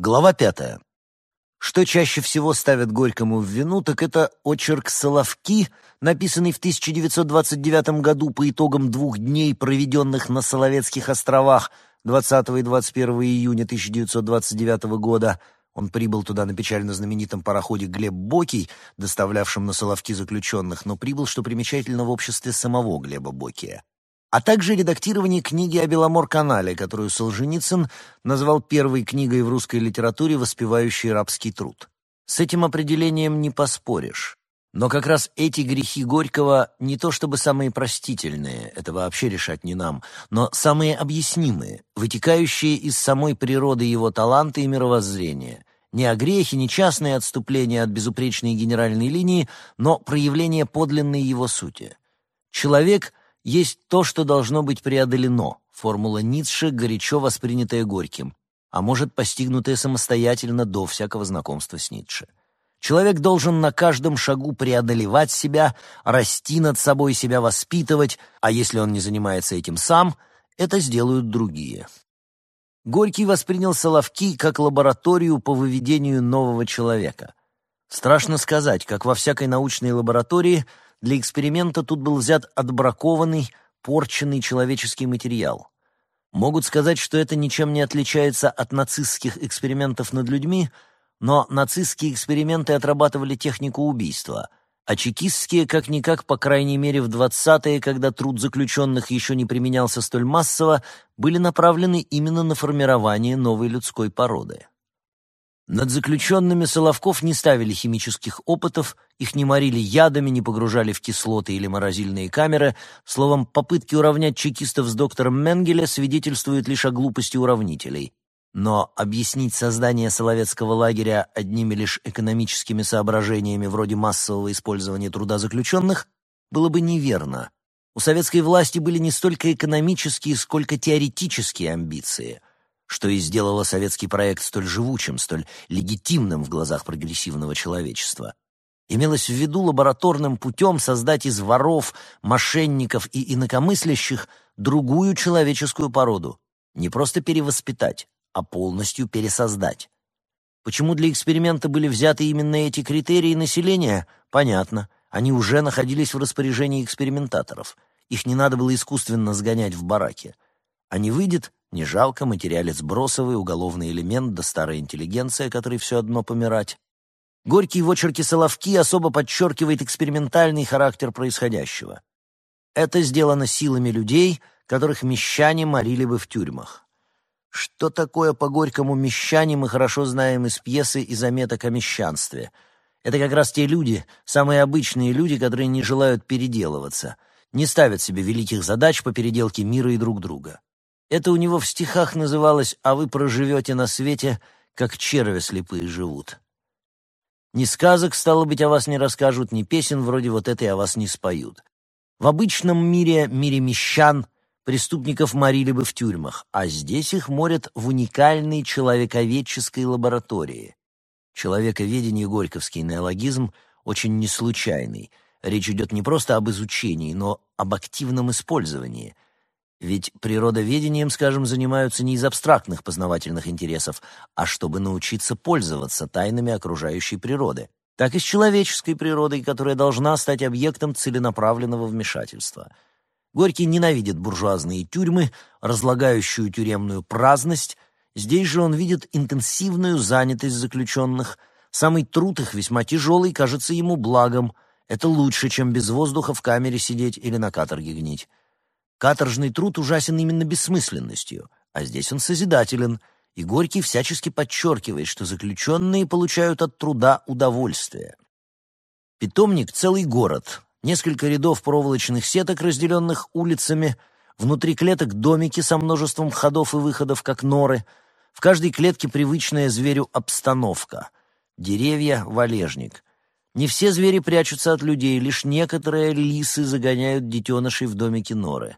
Глава пятая. Что чаще всего ставят Горькому в вину, так это очерк «Соловки», написанный в 1929 году по итогам двух дней, проведенных на Соловецких островах 20 и 21 июня 1929 года. Он прибыл туда на печально знаменитом пароходе «Глеб Бокий», доставлявшем на Соловки заключенных, но прибыл, что примечательно, в обществе самого Глеба Бокия а также редактирование книги о Беломор-канале, которую Солженицын назвал первой книгой в русской литературе, воспевающей рабский труд. С этим определением не поспоришь. Но как раз эти грехи Горького не то чтобы самые простительные, это вообще решать не нам, но самые объяснимые, вытекающие из самой природы его таланта и мировоззрения. Не о грехе, не частные отступления от безупречной генеральной линии, но проявление подлинной его сути. Человек есть то, что должно быть преодолено, формула Ницше, горячо воспринятая Горьким, а может, постигнутая самостоятельно до всякого знакомства с Ницше. Человек должен на каждом шагу преодолевать себя, расти над собой, себя воспитывать, а если он не занимается этим сам, это сделают другие. Горький воспринял Соловки как лабораторию по выведению нового человека. Страшно сказать, как во всякой научной лаборатории – для эксперимента тут был взят отбракованный, порченный человеческий материал. Могут сказать, что это ничем не отличается от нацистских экспериментов над людьми, но нацистские эксперименты отрабатывали технику убийства, а чекистские как-никак, по крайней мере в 20-е, когда труд заключенных еще не применялся столь массово, были направлены именно на формирование новой людской породы. Над заключенными Соловков не ставили химических опытов, их не морили ядами, не погружали в кислоты или морозильные камеры. Словом, попытки уравнять чекистов с доктором Менгеле свидетельствуют лишь о глупости уравнителей. Но объяснить создание Соловецкого лагеря одними лишь экономическими соображениями вроде массового использования труда заключенных было бы неверно. У советской власти были не столько экономические, сколько теоретические амбиции – что и сделало советский проект столь живучим, столь легитимным в глазах прогрессивного человечества. Имелось в виду лабораторным путем создать из воров, мошенников и инакомыслящих другую человеческую породу. Не просто перевоспитать, а полностью пересоздать. Почему для эксперимента были взяты именно эти критерии населения, понятно. Они уже находились в распоряжении экспериментаторов. Их не надо было искусственно сгонять в бараке. А не выйдет, не жалко, материалец бросовый, уголовный элемент да старая интеллигенция, которой все одно помирать. Горький в очерке «Соловки» особо подчеркивает экспериментальный характер происходящего. Это сделано силами людей, которых мещане морили бы в тюрьмах. Что такое по Горькому мещане, мы хорошо знаем из пьесы и заметок о мещанстве. Это как раз те люди, самые обычные люди, которые не желают переделываться, не ставят себе великих задач по переделке мира и друг друга. Это у него в стихах называлось «А вы проживете на свете, как черви слепые живут». Ни сказок, стало быть, о вас не расскажут, ни песен вроде вот этой о вас не споют. В обычном мире, мире мещан, преступников морили бы в тюрьмах, а здесь их морят в уникальной человековедческой лаборатории. Человековедение горьковский неологизм очень неслучайный. Речь идет не просто об изучении, но об активном использовании — ведь природоведением, скажем, занимаются не из абстрактных познавательных интересов, а чтобы научиться пользоваться тайнами окружающей природы, так и с человеческой природой, которая должна стать объектом целенаправленного вмешательства. Горький ненавидит буржуазные тюрьмы, разлагающую тюремную праздность, здесь же он видит интенсивную занятость заключенных, самый труд их весьма тяжелый кажется ему благом, это лучше, чем без воздуха в камере сидеть или на каторге гнить. Каторжный труд ужасен именно бессмысленностью, а здесь он созидателен, и Горький всячески подчеркивает, что заключенные получают от труда удовольствие. Питомник — целый город, несколько рядов проволочных сеток, разделенных улицами, внутри клеток домики со множеством входов и выходов, как норы, в каждой клетке привычная зверю обстановка — деревья, валежник — не все звери прячутся от людей, лишь некоторые лисы загоняют детенышей в домики норы.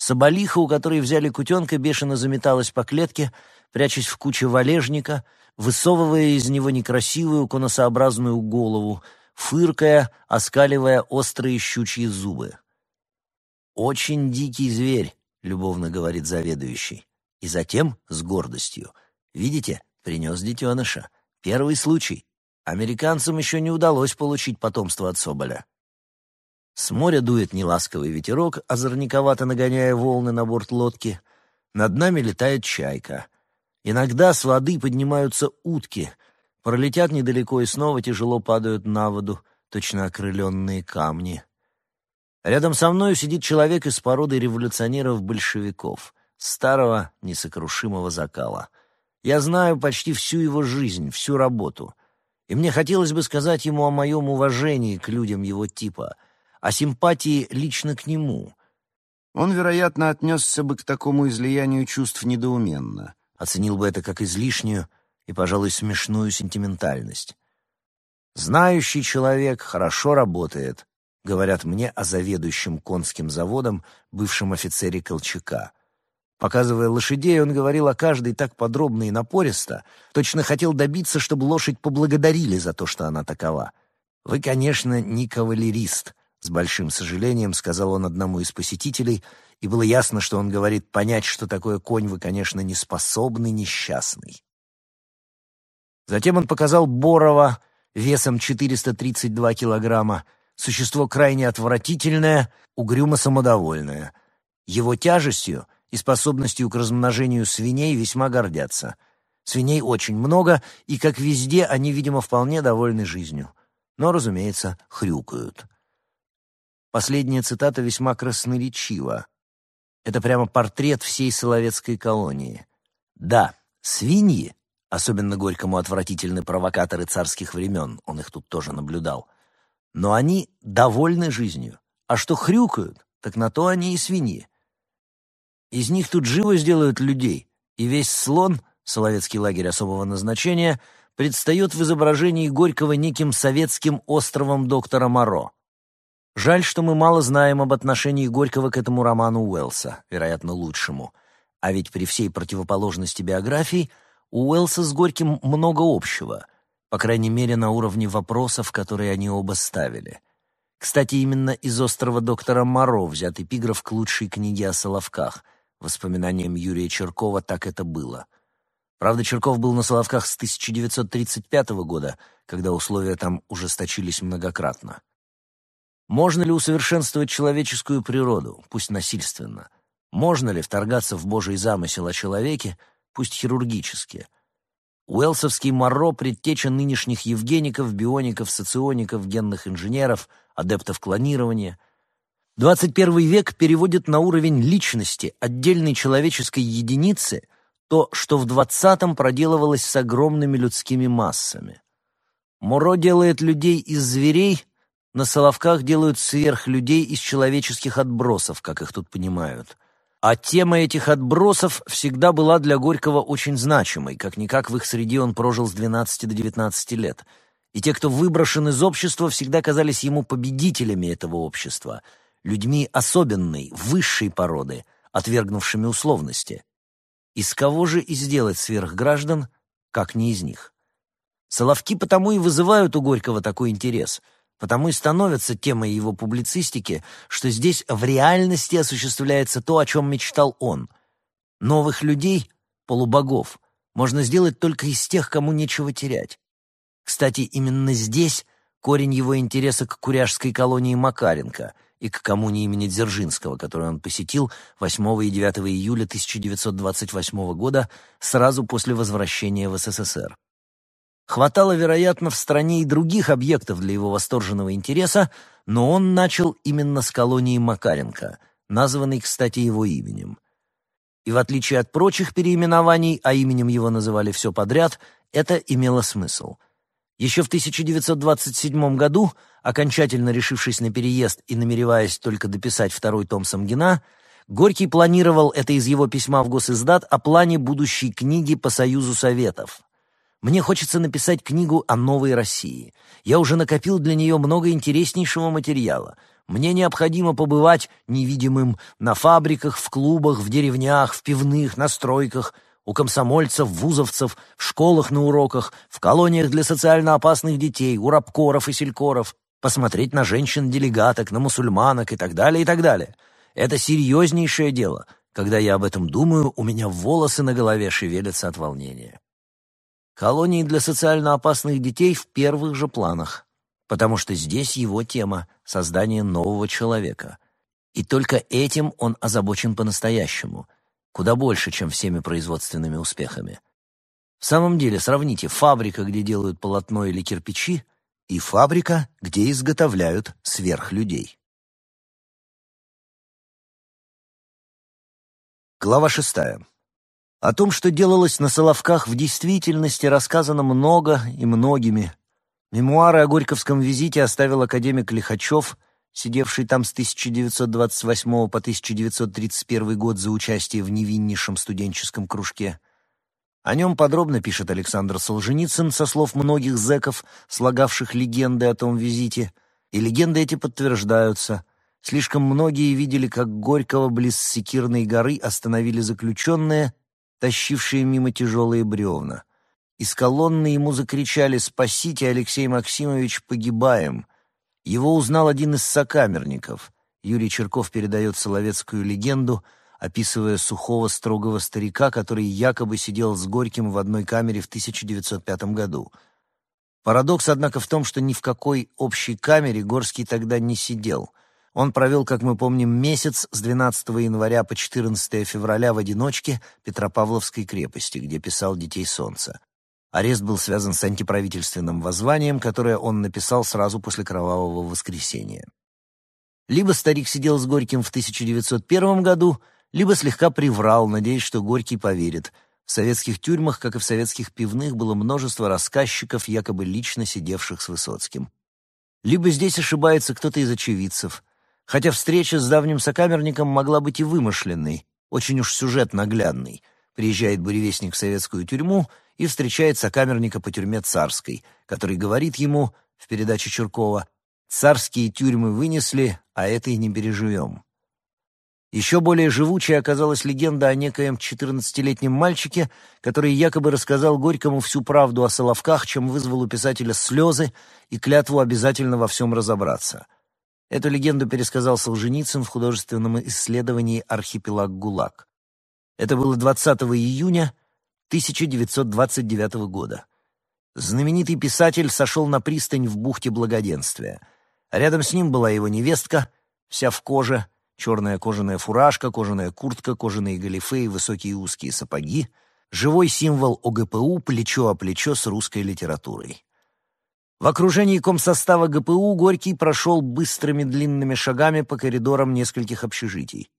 Соболиха, у которой взяли кутенка, бешено заметалась по клетке, прячась в куче валежника, высовывая из него некрасивую конусообразную голову, фыркая, оскаливая острые щучьи зубы. «Очень дикий зверь», — любовно говорит заведующий. И затем, с гордостью, «Видите, принес детеныша. Первый случай. Американцам еще не удалось получить потомство от соболя. С моря дует неласковый ветерок, озорниковато нагоняя волны на борт лодки. Над нами летает чайка. Иногда с воды поднимаются утки, пролетят недалеко и снова тяжело падают на воду, точно окрыленные камни. Рядом со мной сидит человек из породы революционеров-большевиков, старого несокрушимого закала. Я знаю почти всю его жизнь, всю работу. И мне хотелось бы сказать ему о моем уважении к людям его типа, о симпатии лично к нему. Он, вероятно, отнесся бы к такому излиянию чувств недоуменно. Оценил бы это как излишнюю и, пожалуй, смешную сентиментальность. Знающий человек хорошо работает, говорят мне о заведующем конским заводом, бывшем офицере Колчака. Показывая лошадей, он говорил о каждой так подробно и напористо, точно хотел добиться, чтобы лошадь поблагодарили за то, что она такова. «Вы, конечно, не кавалерист», — с большим сожалением сказал он одному из посетителей, и было ясно, что он говорит понять, что такое конь вы, конечно, не способны, несчастный. Затем он показал Борова весом 432 килограмма, существо крайне отвратительное, угрюмо самодовольное. Его тяжестью — и способностью к размножению свиней весьма гордятся. Свиней очень много, и, как везде, они, видимо, вполне довольны жизнью. Но, разумеется, хрюкают. Последняя цитата весьма красноречива. Это прямо портрет всей Соловецкой колонии. Да, свиньи, особенно горькому отвратительны провокаторы царских времен, он их тут тоже наблюдал, но они довольны жизнью. А что хрюкают, так на то они и свиньи. Из них тут живо сделают людей, и весь слон, Соловецкий лагерь особого назначения, предстает в изображении Горького неким советским островом доктора Моро. Жаль, что мы мало знаем об отношении Горького к этому роману Уэллса, вероятно, лучшему. А ведь при всей противоположности биографий у Уэллса с Горьким много общего, по крайней мере, на уровне вопросов, которые они оба ставили. Кстати, именно из острова доктора Моро взят эпиграф к лучшей книге о Соловках — Воспоминаниям Юрия Черкова так это было. Правда, Черков был на Соловках с 1935 года, когда условия там ужесточились многократно. Можно ли усовершенствовать человеческую природу, пусть насильственно? Можно ли вторгаться в Божий замысел о человеке, пусть хирургически? Уэлсовский Моро — предтеча нынешних евгеников, биоников, социоников, генных инженеров, адептов клонирования — 21 век переводит на уровень личности, отдельной человеческой единицы, то, что в 20-м проделывалось с огромными людскими массами. Муро делает людей из зверей, на Соловках делают сверхлюдей из человеческих отбросов, как их тут понимают. А тема этих отбросов всегда была для Горького очень значимой, как-никак в их среде он прожил с 12 до 19 лет. И те, кто выброшен из общества, всегда казались ему победителями этого общества — людьми особенной, высшей породы, отвергнувшими условности. Из кого же и сделать сверхграждан, как не из них? Соловки потому и вызывают у Горького такой интерес, потому и становятся темой его публицистики, что здесь в реальности осуществляется то, о чем мечтал он. Новых людей, полубогов, можно сделать только из тех, кому нечего терять. Кстати, именно здесь корень его интереса к куряжской колонии Макаренко — и к коммуне имени Дзержинского, которую он посетил 8 и 9 июля 1928 года сразу после возвращения в СССР. Хватало, вероятно, в стране и других объектов для его восторженного интереса, но он начал именно с колонии Макаренко, названной, кстати, его именем. И в отличие от прочих переименований, а именем его называли все подряд, это имело смысл — еще в 1927 году, окончательно решившись на переезд и намереваясь только дописать второй том Самгина, Горький планировал, это из его письма в Госиздат, о плане будущей книги по Союзу Советов. «Мне хочется написать книгу о новой России. Я уже накопил для нее много интереснейшего материала. Мне необходимо побывать невидимым на фабриках, в клубах, в деревнях, в пивных, на стройках — у комсомольцев, вузовцев, в школах на уроках, в колониях для социально опасных детей, у рабкоров и селькоров, посмотреть на женщин-делегаток, на мусульманок и так далее, и так далее. Это серьезнейшее дело. Когда я об этом думаю, у меня волосы на голове шевелятся от волнения. Колонии для социально опасных детей в первых же планах, потому что здесь его тема — создание нового человека. И только этим он озабочен по-настоящему, куда больше, чем всеми производственными успехами. В самом деле, сравните фабрика, где делают полотно или кирпичи, и фабрика, где изготовляют сверхлюдей. Глава шестая. О том, что делалось на Соловках, в действительности рассказано много и многими. Мемуары о Горьковском визите оставил академик Лихачев, сидевший там с 1928 по 1931 год за участие в невиннейшем студенческом кружке. О нем подробно пишет Александр Солженицын со слов многих зэков, слагавших легенды о том визите, и легенды эти подтверждаются. Слишком многие видели, как Горького близ Секирной горы остановили заключенные, тащившие мимо тяжелые бревна. Из колонны ему закричали «Спасите, Алексей Максимович, погибаем!» Его узнал один из сокамерников. Юрий Черков передает соловецкую легенду — описывая сухого строгого старика, который якобы сидел с Горьким в одной камере в 1905 году. Парадокс, однако, в том, что ни в какой общей камере Горский тогда не сидел. Он провел, как мы помним, месяц с 12 января по 14 февраля в одиночке Петропавловской крепости, где писал «Детей солнца». Арест был связан с антиправительственным воззванием, которое он написал сразу после Кровавого воскресенья. Либо старик сидел с Горьким в 1901 году, либо слегка приврал, надеясь, что Горький поверит. В советских тюрьмах, как и в советских пивных, было множество рассказчиков, якобы лично сидевших с Высоцким. Либо здесь ошибается кто-то из очевидцев, хотя встреча с давним сокамерником могла быть и вымышленной, очень уж сюжет наглядный. Приезжает буревестник в советскую тюрьму и встречает сокамерника по тюрьме царской, который говорит ему в передаче Чуркова «Царские тюрьмы вынесли, а это и не переживем». Еще более живучей оказалась легенда о некоем 14-летнем мальчике, который якобы рассказал Горькому всю правду о Соловках, чем вызвал у писателя слезы и клятву обязательно во всем разобраться. Эту легенду пересказал Солженицын в художественном исследовании «Архипелаг ГУЛАГ». Это было 20 июня 1929 года. Знаменитый писатель сошел на пристань в бухте Благоденствия. Рядом с ним была его невестка, вся в коже, черная кожаная фуражка, кожаная куртка, кожаные галифе и высокие узкие сапоги, живой символ ОГПУ плечо о плечо с русской литературой. В окружении комсостава ГПУ Горький прошел быстрыми длинными шагами по коридорам нескольких общежитий.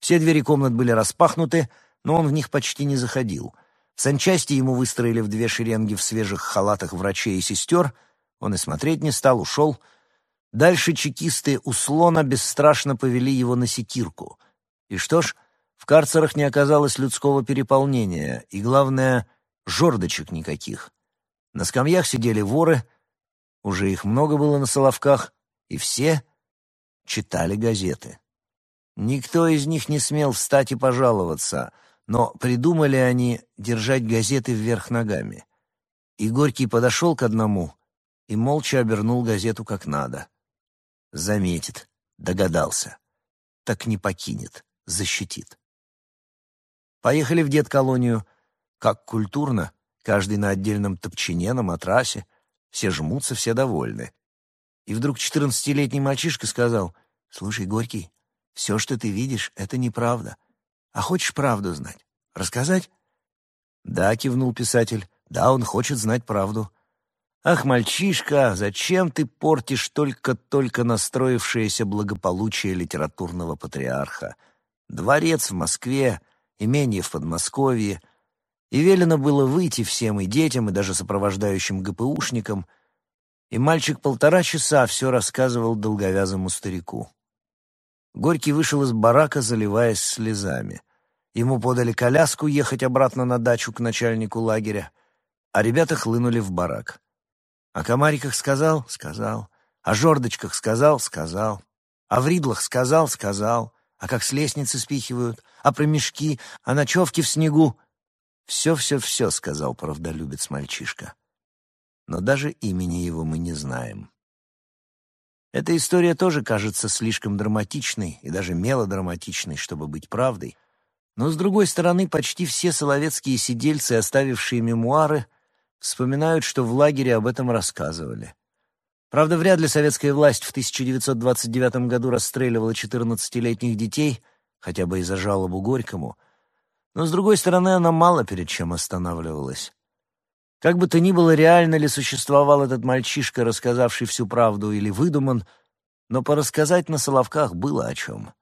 Все двери комнат были распахнуты, но он в них почти не заходил. В санчасти ему выстроили в две шеренги в свежих халатах врачей и сестер. Он и смотреть не стал, ушел — Дальше чекисты у слона бесстрашно повели его на секирку. И что ж, в карцерах не оказалось людского переполнения, и, главное, жордочек никаких. На скамьях сидели воры, уже их много было на Соловках, и все читали газеты. Никто из них не смел встать и пожаловаться, но придумали они держать газеты вверх ногами. И Горький подошел к одному и молча обернул газету как надо. Заметит, догадался. Так не покинет, защитит. Поехали в дед-колонию. Как культурно, каждый на отдельном топчине, на матрасе. Все жмутся, все довольны. И вдруг четырнадцатилетний мальчишка сказал, «Слушай, Горький, все, что ты видишь, это неправда. А хочешь правду знать? Рассказать?» «Да», — кивнул писатель, «да, он хочет знать правду. «Ах, мальчишка, зачем ты портишь только-только настроившееся благополучие литературного патриарха? Дворец в Москве, имение в Подмосковье. И велено было выйти всем, и детям, и даже сопровождающим ГПУшникам. И мальчик полтора часа все рассказывал долговязому старику. Горький вышел из барака, заливаясь слезами. Ему подали коляску ехать обратно на дачу к начальнику лагеря, а ребята хлынули в барак. О комариках сказал? Сказал. О жердочках сказал? Сказал. О вридлах сказал? Сказал. А как с лестницы спихивают? А про мешки? О ночевке в снегу? Все-все-все, сказал правдолюбец мальчишка. Но даже имени его мы не знаем. Эта история тоже кажется слишком драматичной и даже мелодраматичной, чтобы быть правдой. Но, с другой стороны, почти все соловецкие сидельцы, оставившие мемуары, вспоминают, что в лагере об этом рассказывали. Правда, вряд ли советская власть в 1929 году расстреливала 14-летних детей, хотя бы из-за жалобу Горькому, но, с другой стороны, она мало перед чем останавливалась. Как бы то ни было, реально ли существовал этот мальчишка, рассказавший всю правду, или выдуман, но порассказать на Соловках было о чем.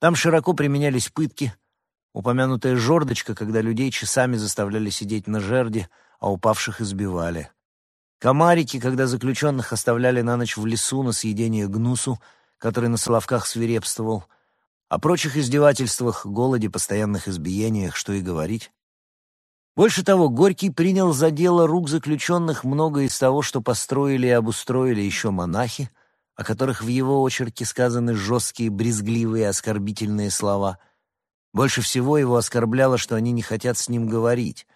Там широко применялись пытки, упомянутая жердочка, когда людей часами заставляли сидеть на жерде, а упавших избивали. Комарики, когда заключенных оставляли на ночь в лесу на съедение гнусу, который на Соловках свирепствовал, о прочих издевательствах, голоде, постоянных избиениях, что и говорить. Больше того, Горький принял за дело рук заключенных многое из того, что построили и обустроили еще монахи, о которых в его очерке сказаны жесткие, брезгливые, оскорбительные слова. Больше всего его оскорбляло, что они не хотят с ним говорить.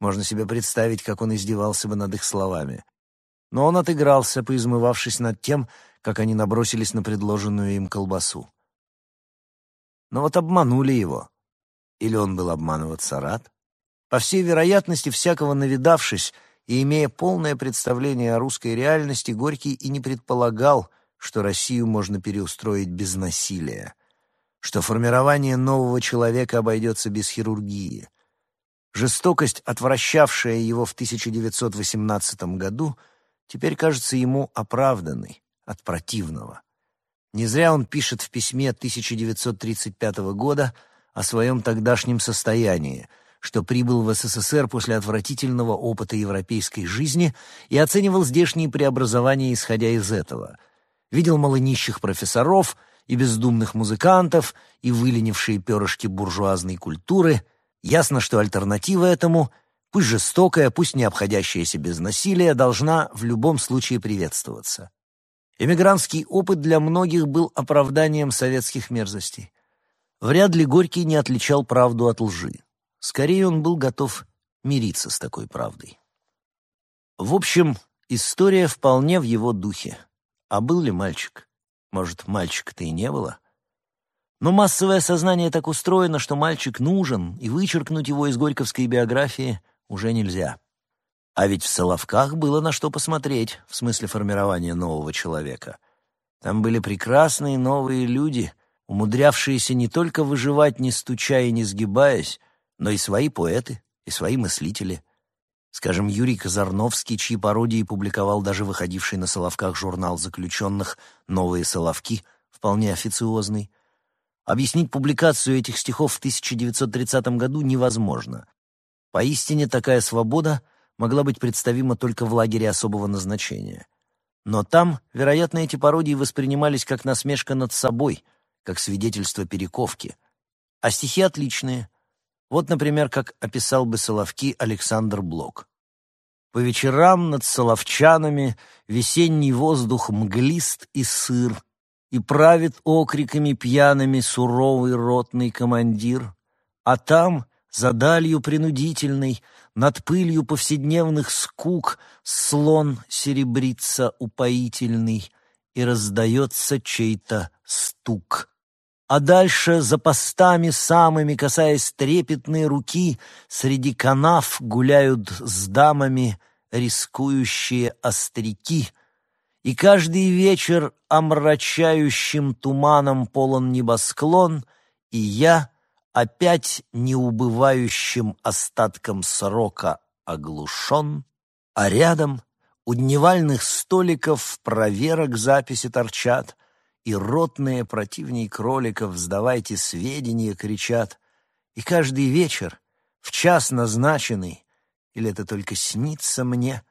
Можно себе представить, как он издевался бы над их словами. Но он отыгрался, поизмывавшись над тем, как они набросились на предложенную им колбасу. Но вот обманули его. Или он был обманываться рад? По всей вероятности, всякого навидавшись и имея полное представление о русской реальности, Горький и не предполагал, что Россию можно переустроить без насилия, что формирование нового человека обойдется без хирургии. Жестокость, отвращавшая его в 1918 году, теперь кажется ему оправданной от противного. Не зря он пишет в письме 1935 года о своем тогдашнем состоянии — что прибыл в СССР после отвратительного опыта европейской жизни и оценивал здешние преобразования, исходя из этого. Видел малонищих профессоров и бездумных музыкантов, и выленившие перышки буржуазной культуры. Ясно, что альтернатива этому, пусть жестокая, пусть не обходящаяся без насилия, должна в любом случае приветствоваться. Эмигрантский опыт для многих был оправданием советских мерзостей. Вряд ли Горький не отличал правду от лжи. Скорее, он был готов мириться с такой правдой. В общем, история вполне в его духе. А был ли мальчик? Может, мальчика-то и не было? Но массовое сознание так устроено, что мальчик нужен, и вычеркнуть его из горьковской биографии уже нельзя. А ведь в Соловках было на что посмотреть, в смысле формирования нового человека. Там были прекрасные новые люди, умудрявшиеся не только выживать, не стуча и не сгибаясь, но и свои поэты, и свои мыслители. Скажем, Юрий Казарновский, чьи пародии публиковал даже выходивший на Соловках журнал заключенных «Новые Соловки», вполне официозный. Объяснить публикацию этих стихов в 1930 году невозможно. Поистине такая свобода могла быть представима только в лагере особого назначения. Но там, вероятно, эти пародии воспринимались как насмешка над собой, как свидетельство перековки. А стихи отличные — вот, например, как описал бы Соловки Александр Блок. По вечерам над соловчанами весенний воздух мглист и сыр, и правит окриками пьяными суровый ротный командир, а там, за далью принудительной, над пылью повседневных скук, слон серебрится упоительный, и раздается чей-то стук. А дальше за постами самыми, касаясь трепетной руки, Среди канав гуляют с дамами рискующие остряки. И каждый вечер омрачающим туманом полон небосклон, И я опять неубывающим остатком срока оглушен, А рядом у дневальных столиков проверок записи торчат — и ротные противней кроликов «Сдавайте сведения!» кричат, и каждый вечер, в час назначенный, или это только снится мне,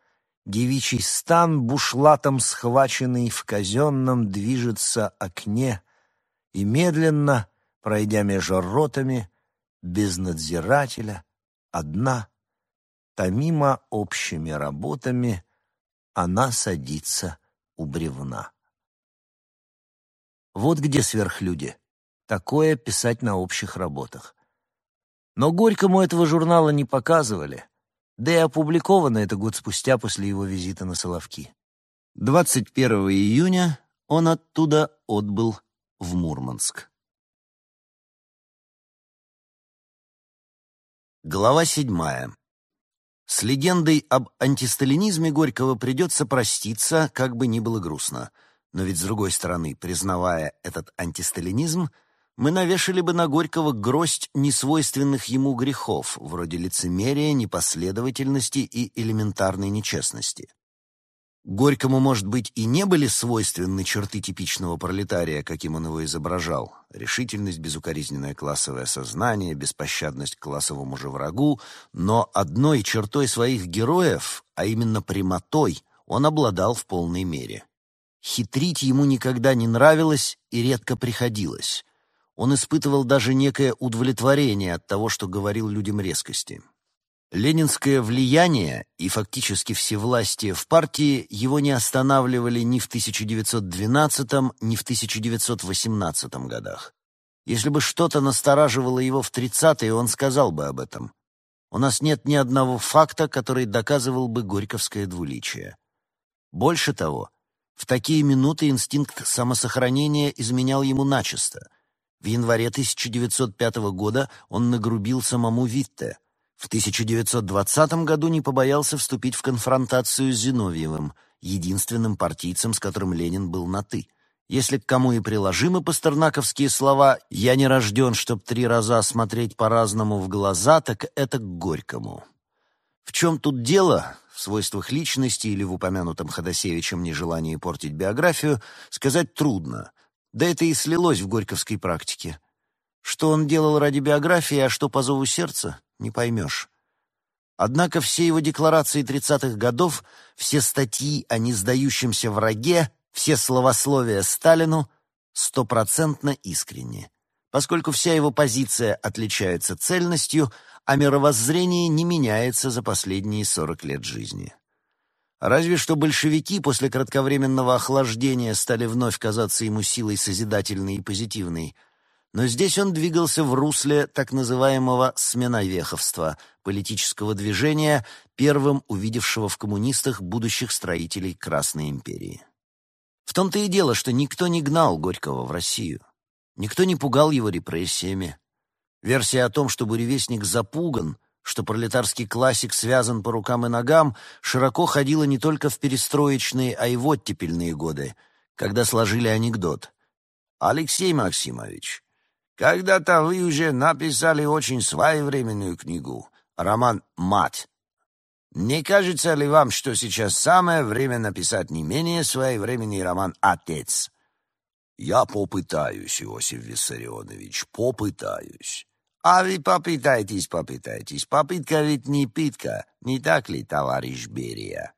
девичий стан бушлатом схваченный в казенном движется окне, и медленно, пройдя между ротами, без надзирателя, одна, томимо общими работами, она садится у бревна. Вот где сверхлюди. Такое писать на общих работах. Но Горькому этого журнала не показывали, да и опубликовано это год спустя после его визита на Соловки. 21 июня он оттуда отбыл в Мурманск. Глава седьмая. С легендой об антисталинизме Горького придется проститься, как бы ни было грустно. Но ведь, с другой стороны, признавая этот антисталинизм, мы навешали бы на Горького гроздь несвойственных ему грехов, вроде лицемерия, непоследовательности и элементарной нечестности. Горькому, может быть, и не были свойственны черты типичного пролетария, каким он его изображал. Решительность, безукоризненное классовое сознание, беспощадность к классовому же врагу. Но одной чертой своих героев, а именно прямотой, он обладал в полной мере. Хитрить ему никогда не нравилось и редко приходилось. Он испытывал даже некое удовлетворение от того, что говорил людям резкости. Ленинское влияние и фактически всевластие в партии его не останавливали ни в 1912, ни в 1918 годах. Если бы что-то настораживало его в 30-е, он сказал бы об этом. У нас нет ни одного факта, который доказывал бы горьковское двуличие. Больше того, в такие минуты инстинкт самосохранения изменял ему начисто. В январе 1905 года он нагрубил самому Витте — в 1920 году не побоялся вступить в конфронтацию с Зиновьевым, единственным партийцем, с которым Ленин был на «ты». Если к кому и приложимы пастернаковские слова «я не рожден, чтоб три раза смотреть по-разному в глаза», так это к Горькому. В чем тут дело, в свойствах личности или в упомянутом Ходосевичем нежелании портить биографию, сказать трудно. Да это и слилось в горьковской практике. Что он делал ради биографии, а что по зову сердца, не поймешь. Однако все его декларации 30-х годов, все статьи о несдающемся враге, все словословия Сталину стопроцентно искренни, поскольку вся его позиция отличается цельностью, а мировоззрение не меняется за последние 40 лет жизни. Разве что большевики после кратковременного охлаждения стали вновь казаться ему силой созидательной и позитивной – но здесь он двигался в русле так называемого «сменовеховства», политического движения, первым увидевшего в коммунистах будущих строителей Красной империи. В том-то и дело, что никто не гнал Горького в Россию. Никто не пугал его репрессиями. Версия о том, что буревестник запуган, что пролетарский классик связан по рукам и ногам, широко ходила не только в перестроечные, а и в оттепельные годы, когда сложили анекдот. «Алексей Максимович, когда-то вы уже написали очень своевременную книгу, роман «Мать». Не кажется ли вам, что сейчас самое время написать не менее своевременный роман «Отец»? Я попытаюсь, Иосиф Виссарионович, попытаюсь. А вы попытайтесь, попытайтесь. Попытка ведь не пытка, не так ли, товарищ Берия?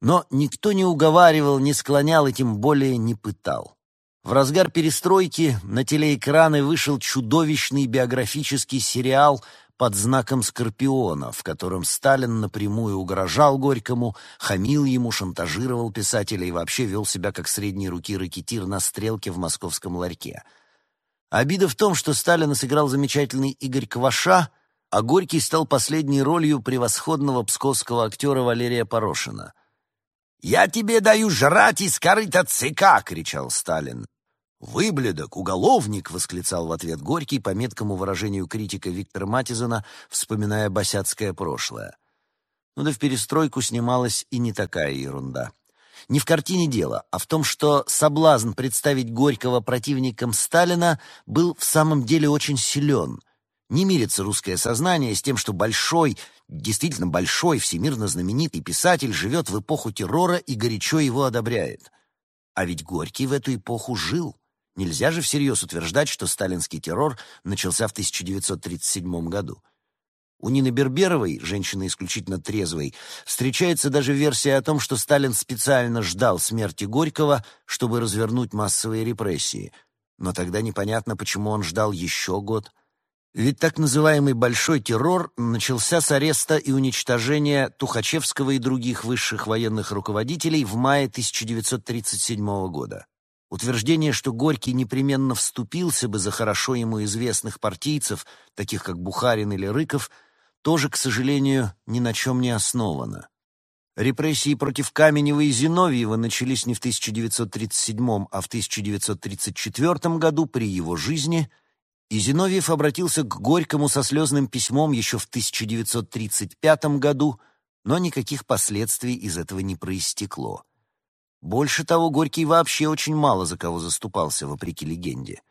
Но никто не уговаривал, не склонял и тем более не пытал. В разгар перестройки на телеэкраны вышел чудовищный биографический сериал под знаком Скорпиона, в котором Сталин напрямую угрожал Горькому, хамил ему, шантажировал писателя и вообще вел себя как средней руки ракетир на стрелке в московском ларьке. Обида в том, что Сталина сыграл замечательный Игорь Кваша, а Горький стал последней ролью превосходного псковского актера Валерия Порошина. «Я тебе даю жрать из корыта ЦК!» — кричал Сталин. «Выблядок, уголовник!» — восклицал в ответ Горький по меткому выражению критика Виктора Матизона, вспоминая босяцкое прошлое. Ну да в перестройку снималась и не такая ерунда. Не в картине дело, а в том, что соблазн представить Горького противником Сталина был в самом деле очень силен. Не мирится русское сознание с тем, что большой, действительно большой, всемирно знаменитый писатель живет в эпоху террора и горячо его одобряет. А ведь Горький в эту эпоху жил. Нельзя же всерьез утверждать, что сталинский террор начался в 1937 году. У Нины Берберовой, женщины исключительно трезвой, встречается даже версия о том, что Сталин специально ждал смерти Горького, чтобы развернуть массовые репрессии. Но тогда непонятно, почему он ждал еще год. Ведь так называемый «большой террор» начался с ареста и уничтожения Тухачевского и других высших военных руководителей в мае 1937 года. Утверждение, что Горький непременно вступился бы за хорошо ему известных партийцев, таких как Бухарин или Рыков, тоже, к сожалению, ни на чем не основано. Репрессии против Каменева и Зиновьева начались не в 1937, а в 1934 году при его жизни И Зиновьев обратился к Горькому со слезным письмом еще в 1935 году, но никаких последствий из этого не проистекло. Больше того, Горький вообще очень мало за кого заступался, вопреки легенде.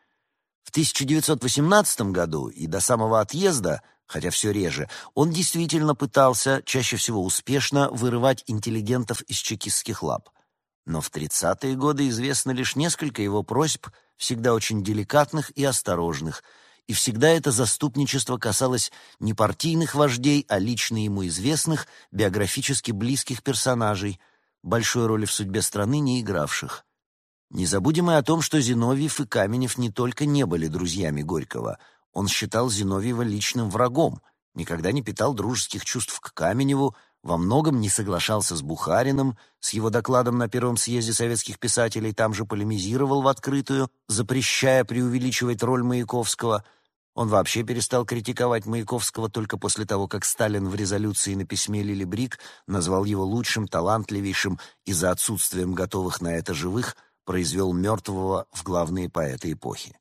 В 1918 году и до самого отъезда, хотя все реже, он действительно пытался, чаще всего успешно, вырывать интеллигентов из чекистских лап. Но в 30-е годы известно лишь несколько его просьб, всегда очень деликатных и осторожных, и всегда это заступничество касалось не партийных вождей, а лично ему известных, биографически близких персонажей, большой роли в судьбе страны не игравших. Не забудем и о том, что Зиновьев и Каменев не только не были друзьями Горького, он считал Зиновьева личным врагом, никогда не питал дружеских чувств к Каменеву, во многом не соглашался с Бухариным, с его докладом на Первом съезде советских писателей там же полемизировал в открытую, запрещая преувеличивать роль Маяковского. Он вообще перестал критиковать Маяковского только после того, как Сталин в резолюции на письме Лили Брик назвал его лучшим, талантливейшим и за отсутствием готовых на это живых – произвел мертвого в главные поэты эпохи.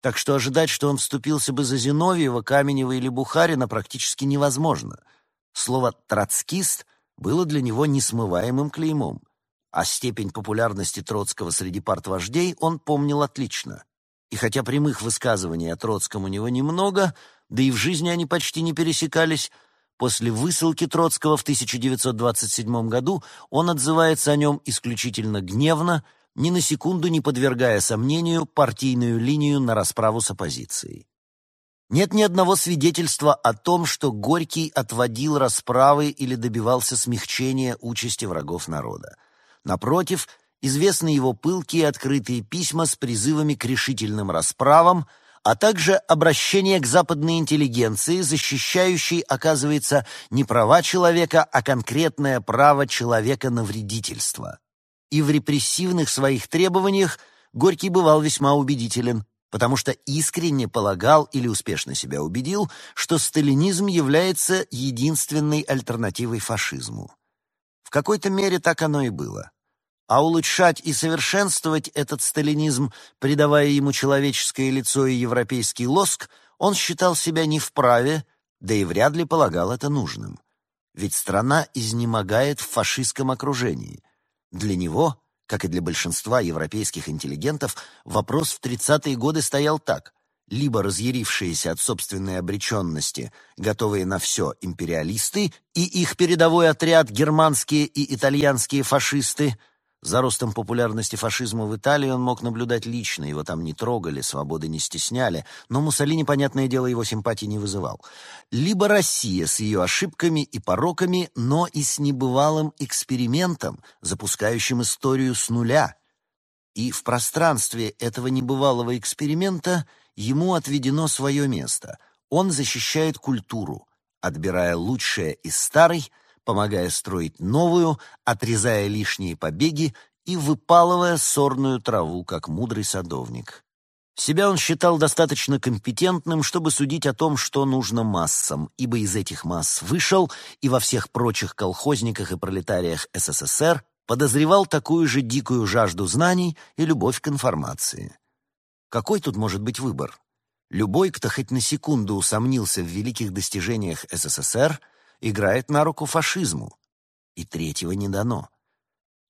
Так что ожидать, что он вступился бы за Зиновьева, Каменева или Бухарина, практически невозможно. Слово «троцкист» было для него несмываемым клеймом, а степень популярности Троцкого среди партвождей он помнил отлично. И хотя прямых высказываний о Троцком у него немного, да и в жизни они почти не пересекались, после высылки Троцкого в 1927 году он отзывается о нем исключительно гневно ни на секунду не подвергая сомнению партийную линию на расправу с оппозицией. Нет ни одного свидетельства о том, что Горький отводил расправы или добивался смягчения участи врагов народа. Напротив, известны его пылкие открытые письма с призывами к решительным расправам, а также обращение к западной интеллигенции, защищающей, оказывается, не права человека, а конкретное право человека на вредительство и в репрессивных своих требованиях Горький бывал весьма убедителен, потому что искренне полагал или успешно себя убедил, что сталинизм является единственной альтернативой фашизму. В какой-то мере так оно и было. А улучшать и совершенствовать этот сталинизм, придавая ему человеческое лицо и европейский лоск, он считал себя не вправе, да и вряд ли полагал это нужным. Ведь страна изнемогает в фашистском окружении. Для него, как и для большинства европейских интеллигентов, вопрос в 30-е годы стоял так. Либо разъярившиеся от собственной обреченности, готовые на все империалисты и их передовой отряд германские и итальянские фашисты, за ростом популярности фашизма в Италии он мог наблюдать лично, его там не трогали, свободы не стесняли, но Муссолини, понятное дело, его симпатии не вызывал. Либо Россия с ее ошибками и пороками, но и с небывалым экспериментом, запускающим историю с нуля. И в пространстве этого небывалого эксперимента ему отведено свое место. Он защищает культуру, отбирая лучшее из старой — помогая строить новую, отрезая лишние побеги и выпалывая сорную траву, как мудрый садовник. Себя он считал достаточно компетентным, чтобы судить о том, что нужно массам, ибо из этих масс вышел и во всех прочих колхозниках и пролетариях СССР подозревал такую же дикую жажду знаний и любовь к информации. Какой тут может быть выбор? Любой, кто хоть на секунду усомнился в великих достижениях СССР – играет на руку фашизму, и третьего не дано.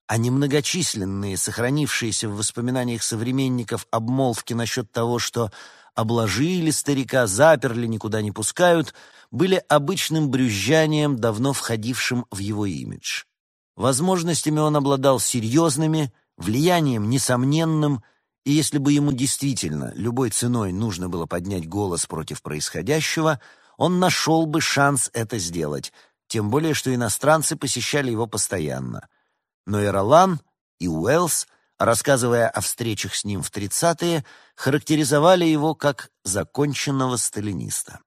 А немногочисленные, сохранившиеся в воспоминаниях современников обмолвки насчет того, что обложили старика, заперли, никуда не пускают, были обычным брюзжанием, давно входившим в его имидж. Возможностями он обладал серьезными, влиянием несомненным, и если бы ему действительно любой ценой нужно было поднять голос против происходящего — он нашел бы шанс это сделать, тем более что иностранцы посещали его постоянно. Но и Ролан, и Уэллс, рассказывая о встречах с ним в 30-е, характеризовали его как законченного сталиниста.